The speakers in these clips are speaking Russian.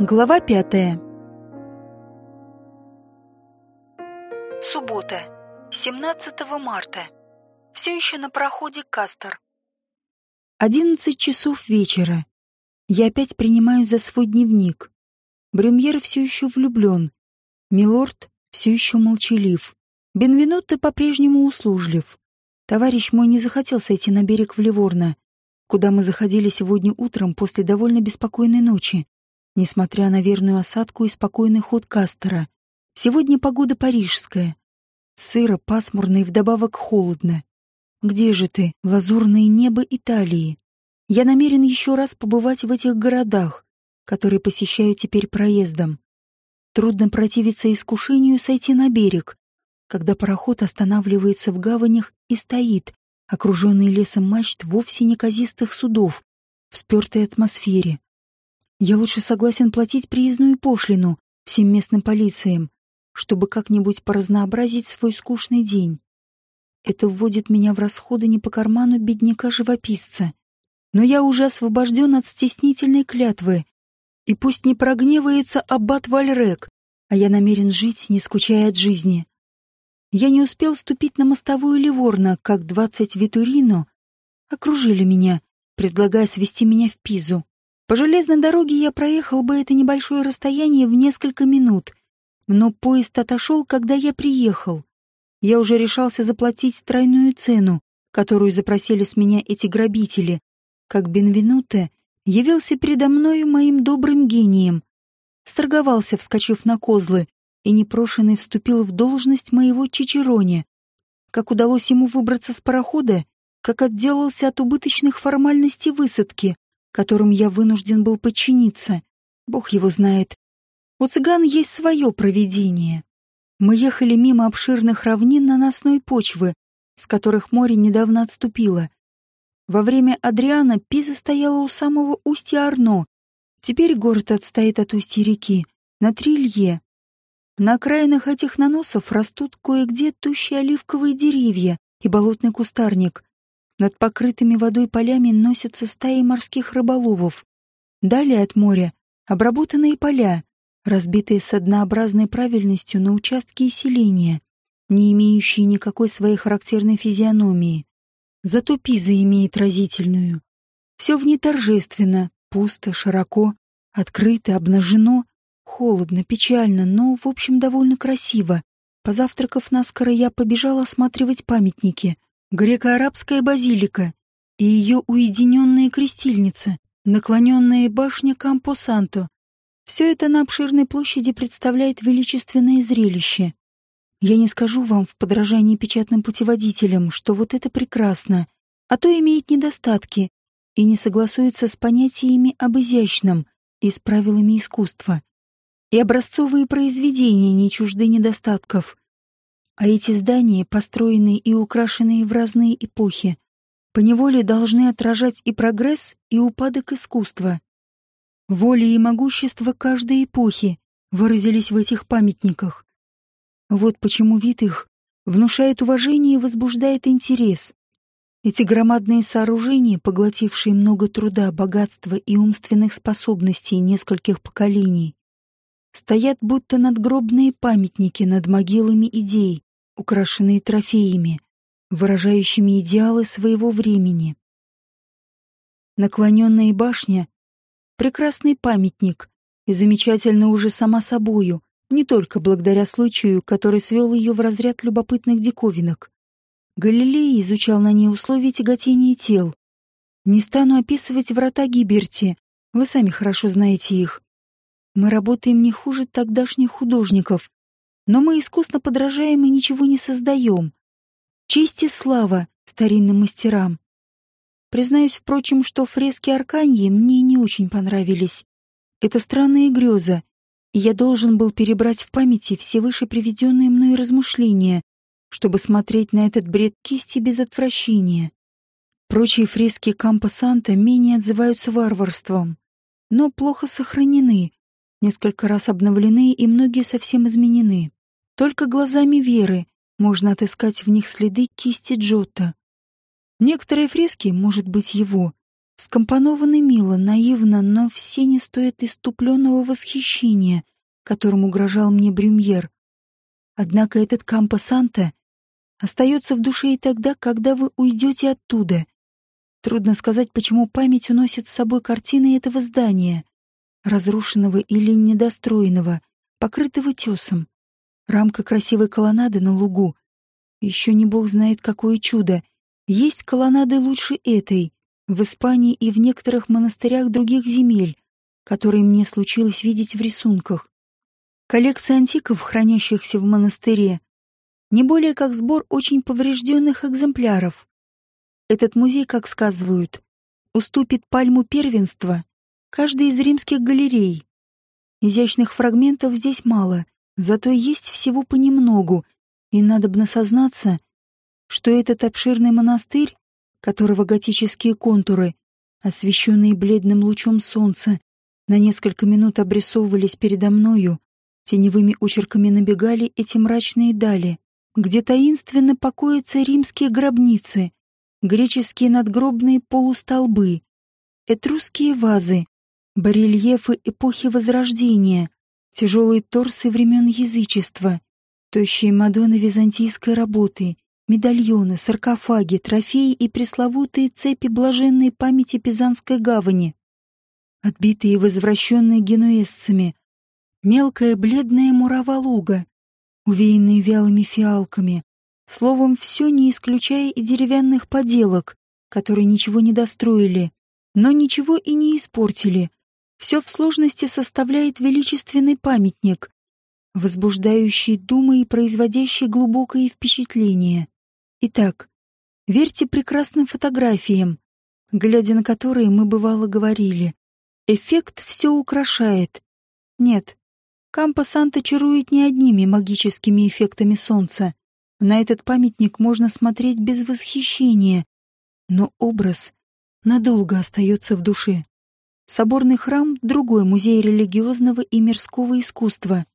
Глава пятая. Суббота, 17 марта. Все еще на проходе Кастер. Одиннадцать часов вечера. Я опять принимаю за свой дневник. Брюмьер все еще влюблен. Милорд все еще молчалив. Бенвенутто по-прежнему услужлив. Товарищ мой не захотел сойти на берег в Ливорно, куда мы заходили сегодня утром после довольно беспокойной ночи, несмотря на верную осадку и спокойный ход Кастера. Сегодня погода парижская. Сыро, пасмурно и вдобавок холодно. Где же ты, лазурное небо Италии? Я намерен еще раз побывать в этих городах, которые посещаю теперь проездом. Трудно противиться искушению сойти на берег, когда пароход останавливается в гаванях и стоит, окруженный лесом мачт вовсе неказистых судов, в спертой атмосфере. Я лучше согласен платить приездную пошлину всем местным полициям, чтобы как-нибудь поразнообразить свой скучный день. Это вводит меня в расходы не по карману бедняка-живописца. Но я уже освобожден от стеснительной клятвы, и пусть не прогневается аббат Вальрек, а я намерен жить, не скучая от жизни. Я не успел ступить на мостовую Ливорно, как двадцать Витурино окружили меня, предлагая свести меня в Пизу. По железной дороге я проехал бы это небольшое расстояние в несколько минут, но поезд отошел, когда я приехал. Я уже решался заплатить тройную цену, которую запросили с меня эти грабители, как Бенвенуте явился передо мною моим добрым гением, сторговался, вскочив на козлы, и непрошенный вступил в должность моего чичероне. Как удалось ему выбраться с парохода, как отделался от убыточных формальностей высадки, которым я вынужден был подчиниться, бог его знает. У цыган есть свое провидение. Мы ехали мимо обширных равнин наносной почвы, с которых море недавно отступило, во время Адриана Пиза стояла у самого устья Арно. Теперь город отстоит от устья реки, на Трилье. На окраинах этих наносов растут кое-где тущие оливковые деревья и болотный кустарник. Над покрытыми водой полями носятся стаи морских рыболовов. Далее от моря обработанные поля, разбитые с однообразной правильностью на участки и селения, не имеющие никакой своей характерной физиономии. Зато Пиза имеет разительную. Все в ней торжественно, пусто, широко, открыто, обнажено, холодно, печально, но, в общем, довольно красиво. Позавтракав наскоро, я побежал осматривать памятники. Греко-арабская базилика и ее уединенная крестильница, наклоненная башня Кампо-Санто. Все это на обширной площади представляет величественное зрелище. Я не скажу вам в подражании печатным путеводителям, что вот это прекрасно, а то имеет недостатки и не согласуется с понятиями об изящном и с правилами искусства. И образцовые произведения не чужды недостатков. А эти здания, построенные и украшенные в разные эпохи, поневоле должны отражать и прогресс, и упадок искусства. Воля и могущество каждой эпохи выразились в этих памятниках. Вот почему вид их внушает уважение и возбуждает интерес. Эти громадные сооружения, поглотившие много труда, богатства и умственных способностей нескольких поколений, стоят будто надгробные памятники над могилами идей, украшенные трофеями, выражающими идеалы своего времени. Наклоненная башня — прекрасный памятник и замечательно уже сама собою, не только благодаря случаю, который свел ее в разряд любопытных диковинок. Галилей изучал на ней условия тяготения тел. Не стану описывать врата Гиберти, вы сами хорошо знаете их. Мы работаем не хуже тогдашних художников, но мы искусно подражаем и ничего не создаем. Честь и слава старинным мастерам. Признаюсь, впрочем, что фрески Арканьи мне не очень понравились. Это странная греза, и я должен был перебрать в памяти все выше приведенные мной размышления, чтобы смотреть на этот бред кисти без отвращения. Прочие фрески Кампо Санта менее отзываются варварством, но плохо сохранены, несколько раз обновлены и многие совсем изменены. Только глазами веры можно отыскать в них следы кисти Джотто. Некоторые фрески, может быть, его, Скомпонованы мило, наивно, но все не стоят иступленного восхищения, которым угрожал мне Брюмьер. Однако этот Кампо Санта остается в душе и тогда, когда вы уйдете оттуда. Трудно сказать, почему память уносит с собой картины этого здания, разрушенного или недостроенного, покрытого тесом. Рамка красивой колоннады на лугу. Еще не бог знает, какое чудо. Есть колоннады лучше этой, в Испании и в некоторых монастырях других земель, которые мне случилось видеть в рисунках. Коллекция антиков, хранящихся в монастыре, не более как сбор очень поврежденных экземпляров. Этот музей, как сказывают, уступит пальму первенства каждой из римских галерей. Изящных фрагментов здесь мало, зато есть всего понемногу, и надо бы насознаться, что этот обширный монастырь, которого готические контуры, освещенные бледным лучом солнца, на несколько минут обрисовывались передо мною, теневыми очерками набегали эти мрачные дали где таинственно покоятся римские гробницы, греческие надгробные полустолбы, этрусские вазы, барельефы эпохи Возрождения, тяжелые торсы времен язычества, тощие мадоны византийской работы, медальоны, саркофаги, трофеи и пресловутые цепи блаженной памяти Пизанской гавани, отбитые и возвращенные генуэзцами, мелкая бледная мурава луга, увеянные вялыми фиалками. Словом, все не исключая и деревянных поделок, которые ничего не достроили, но ничего и не испортили. Все в сложности составляет величественный памятник, возбуждающий думы и производящий глубокое впечатление. Итак, верьте прекрасным фотографиям, глядя на которые мы бывало говорили. Эффект все украшает. Нет, Кампо Санта чарует не одними магическими эффектами солнца. На этот памятник можно смотреть без восхищения, но образ надолго остается в душе. Соборный храм — другой музей религиозного и мирского искусства.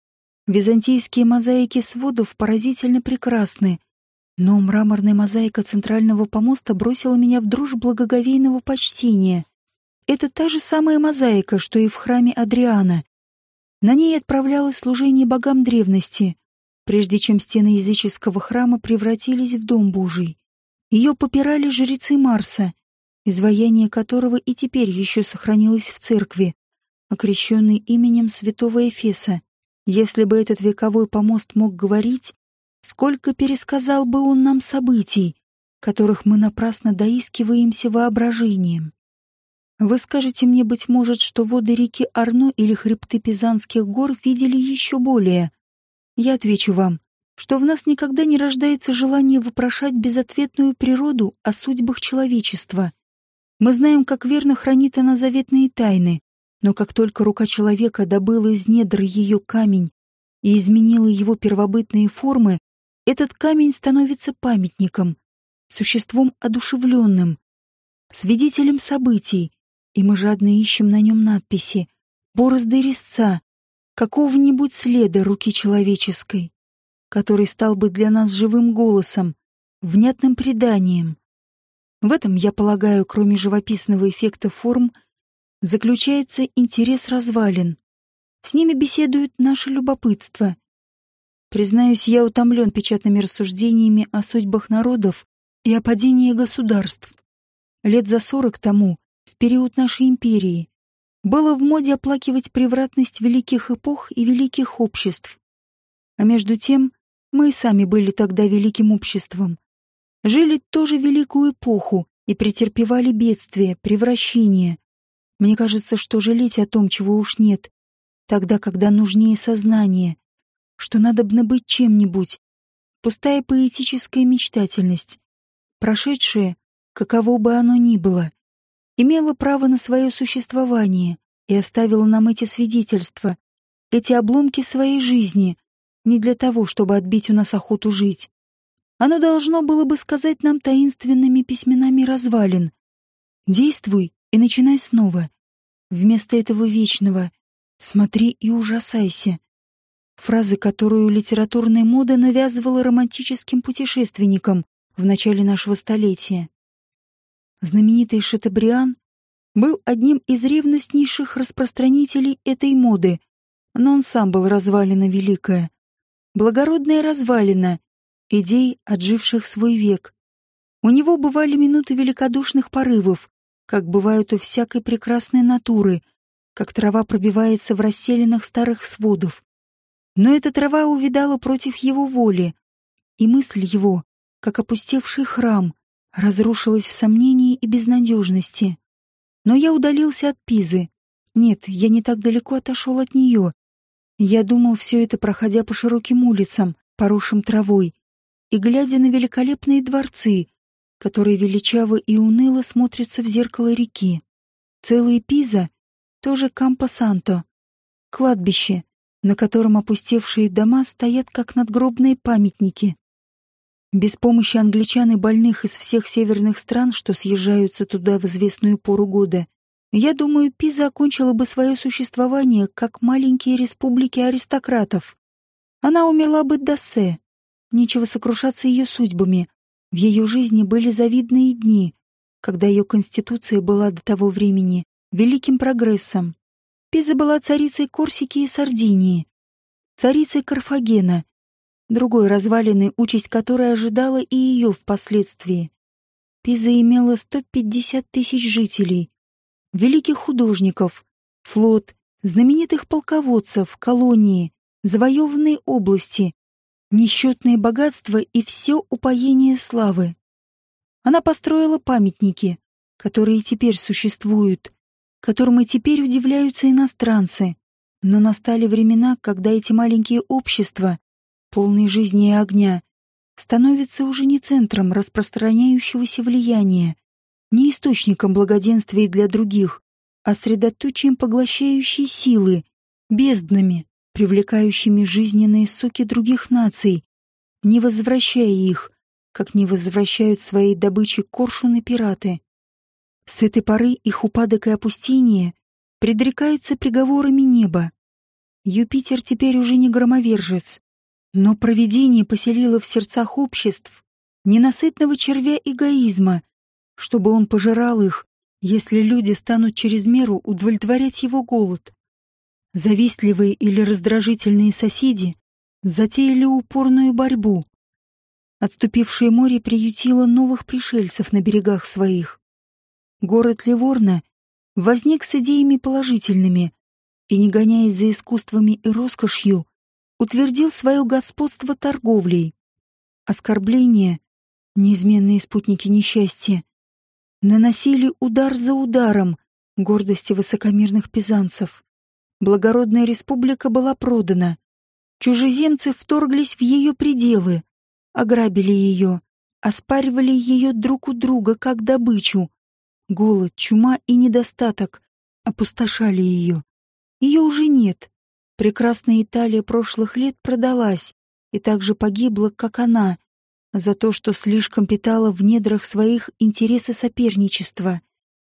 Византийские мозаики сводов поразительно прекрасны, но мраморная мозаика центрального помоста бросила меня в дрожь благоговейного почтения. Это та же самая мозаика, что и в храме Адриана, на ней отправлялось служение богам древности, прежде чем стены языческого храма превратились в Дом Божий. Ее попирали жрецы Марса, изваяние которого и теперь еще сохранилось в церкви, окрещенный именем святого Эфеса. Если бы этот вековой помост мог говорить, сколько пересказал бы он нам событий, которых мы напрасно доискиваемся воображением. Вы скажете мне, быть может, что воды реки Арно или хребты Пизанских гор видели еще более. Я отвечу вам, что в нас никогда не рождается желание вопрошать безответную природу о судьбах человечества. Мы знаем, как верно хранит она заветные тайны, но как только рука человека добыла из недр ее камень и изменила его первобытные формы, этот камень становится памятником, существом одушевленным, свидетелем событий, и мы жадно ищем на нем надписи, борозды резца, какого-нибудь следа руки человеческой, который стал бы для нас живым голосом, внятным преданием. В этом, я полагаю, кроме живописного эффекта форм, заключается интерес развалин. С ними беседует наше любопытство. Признаюсь, я утомлен печатными рассуждениями о судьбах народов и о падении государств. Лет за сорок тому в период нашей империи, было в моде оплакивать превратность великих эпох и великих обществ. А между тем, мы и сами были тогда великим обществом. Жили тоже великую эпоху и претерпевали бедствия, превращения. Мне кажется, что жалеть о том, чего уж нет, тогда, когда нужнее сознание, что надо бы быть чем-нибудь, пустая поэтическая мечтательность, прошедшее, каково бы оно ни было, имела право на свое существование и оставила нам эти свидетельства, эти обломки своей жизни, не для того, чтобы отбить у нас охоту жить. Оно должно было бы сказать нам таинственными письменами развалин. Действуй и начинай снова. Вместо этого вечного «смотри и ужасайся». Фразы, которую литературная мода навязывала романтическим путешественникам в начале нашего столетия. Знаменитый Шатабриан был одним из ревностнейших распространителей этой моды, но он сам был развалина великая. Благородная развалина, идей, отживших свой век. У него бывали минуты великодушных порывов, как бывают у всякой прекрасной натуры, как трава пробивается в расселенных старых сводов. Но эта трава увидала против его воли, и мысль его, как опустевший храм, разрушилась в сомнении и безнадежности. Но я удалился от Пизы. Нет, я не так далеко отошел от нее. Я думал все это, проходя по широким улицам, поросшим травой, и глядя на великолепные дворцы, которые величаво и уныло смотрятся в зеркало реки. Целая Пиза — тоже Кампо-Санто, кладбище, на котором опустевшие дома стоят как надгробные памятники. Без помощи англичан и больных из всех северных стран, что съезжаются туда в известную пору года, я думаю, Пиза окончила бы свое существование как маленькие республики аристократов. Она умерла бы до се. Нечего сокрушаться ее судьбами. В ее жизни были завидные дни, когда ее конституция была до того времени великим прогрессом. Пиза была царицей Корсики и Сардинии, царицей Карфагена, другой развалины, участь которой ожидала и ее впоследствии. Пиза имела 150 тысяч жителей, великих художников, флот, знаменитых полководцев, колонии, завоеванные области, несчетные богатства и все упоение славы. Она построила памятники, которые теперь существуют, которым и теперь удивляются иностранцы. Но настали времена, когда эти маленькие общества полный жизни и огня, становится уже не центром распространяющегося влияния, не источником благоденствия для других, а средоточием поглощающей силы, безднами, привлекающими жизненные соки других наций, не возвращая их, как не возвращают своей добычи коршуны-пираты. С этой поры их упадок и опустение предрекаются приговорами неба. Юпитер теперь уже не громовержец, но провидение поселило в сердцах обществ ненасытного червя эгоизма, чтобы он пожирал их, если люди станут через меру удовлетворять его голод. Завистливые или раздражительные соседи затеяли упорную борьбу. Отступившее море приютило новых пришельцев на берегах своих. Город Ливорно возник с идеями положительными и, не гоняясь за искусствами и роскошью, утвердил свое господство торговлей. Оскорбления, неизменные спутники несчастья, наносили удар за ударом гордости высокомерных пизанцев. Благородная республика была продана. Чужеземцы вторглись в ее пределы, ограбили ее, оспаривали ее друг у друга как добычу. Голод, чума и недостаток опустошали ее. Ее уже нет. Прекрасная Италия прошлых лет продалась и также погибла, как она, за то, что слишком питала в недрах своих интересы соперничества,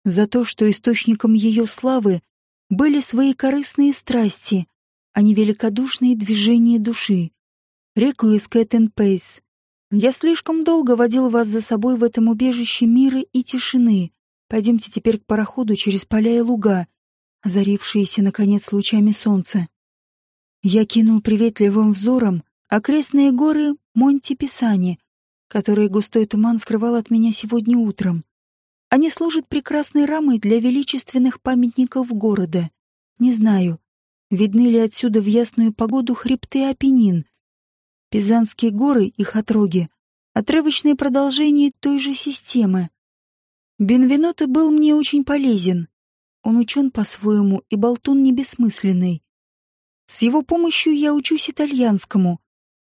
за то, что источником ее славы были свои корыстные страсти, а не великодушные движения души. Рекуэс Кэттен Пейс. Я слишком долго водил вас за собой в этом убежище мира и тишины. Пойдемте теперь к пароходу через поля и луга, озарившиеся, наконец, лучами солнца. Я кинул приветливым взором окрестные горы Монти-Писани, которые густой туман скрывал от меня сегодня утром. Они служат прекрасной рамой для величественных памятников города. Не знаю, видны ли отсюда в ясную погоду хребты Апеннин. Пизанские горы, их отроги, отрывочные продолжения той же системы. Бенвенуто был мне очень полезен. Он учен по-своему и болтун не бессмысленный. С его помощью я учусь итальянскому.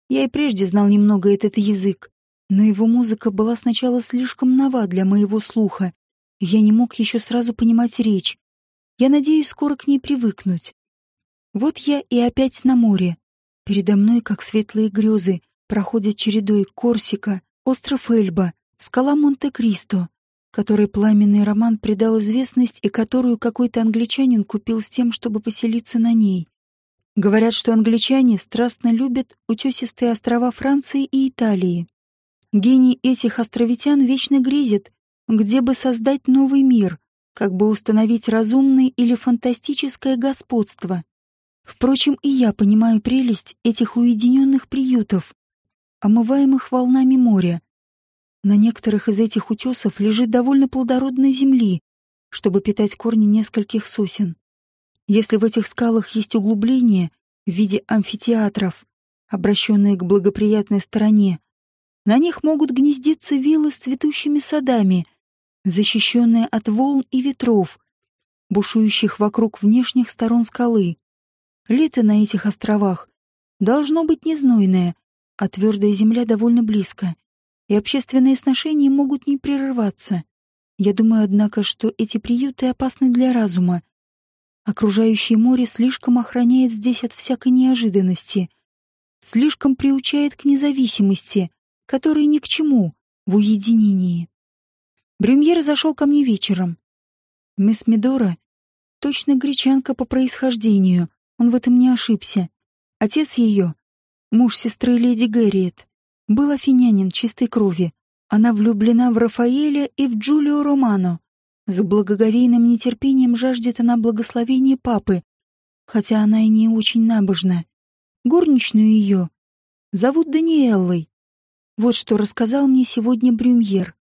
Я и прежде знал немного этот язык, но его музыка была сначала слишком нова для моего слуха, я не мог еще сразу понимать речь. Я надеюсь скоро к ней привыкнуть. Вот я и опять на море. Передо мной, как светлые грезы, проходят чередой Корсика, остров Эльба, скала Монте-Кристо, которой пламенный роман придал известность и которую какой-то англичанин купил с тем, чтобы поселиться на ней. Говорят, что англичане страстно любят утесистые острова Франции и Италии. Гений этих островитян вечно грезит, где бы создать новый мир, как бы установить разумное или фантастическое господство. Впрочем, и я понимаю прелесть этих уединенных приютов, омываемых волнами моря. На некоторых из этих утесов лежит довольно плодородной земли, чтобы питать корни нескольких сосен. Если в этих скалах есть углубления в виде амфитеатров, обращенные к благоприятной стороне, на них могут гнездиться виллы с цветущими садами, защищенные от волн и ветров, бушующих вокруг внешних сторон скалы. Лето на этих островах должно быть не знойное, а твердая земля довольно близко, и общественные сношения могут не прерываться. Я думаю, однако, что эти приюты опасны для разума. Окружающее море слишком охраняет здесь от всякой неожиданности, слишком приучает к независимости, которой ни к чему в уединении. Брюмьер зашел ко мне вечером. Мисс Медора точно гречанка по происхождению, он в этом не ошибся. Отец ее, муж сестры леди Гэрриет, был афинянин чистой крови. Она влюблена в Рафаэля и в Джулио Романо. С благоговейным нетерпением жаждет она благословения папы, хотя она и не очень набожна. Горничную ее зовут Даниэллой. Вот что рассказал мне сегодня Брюмьер.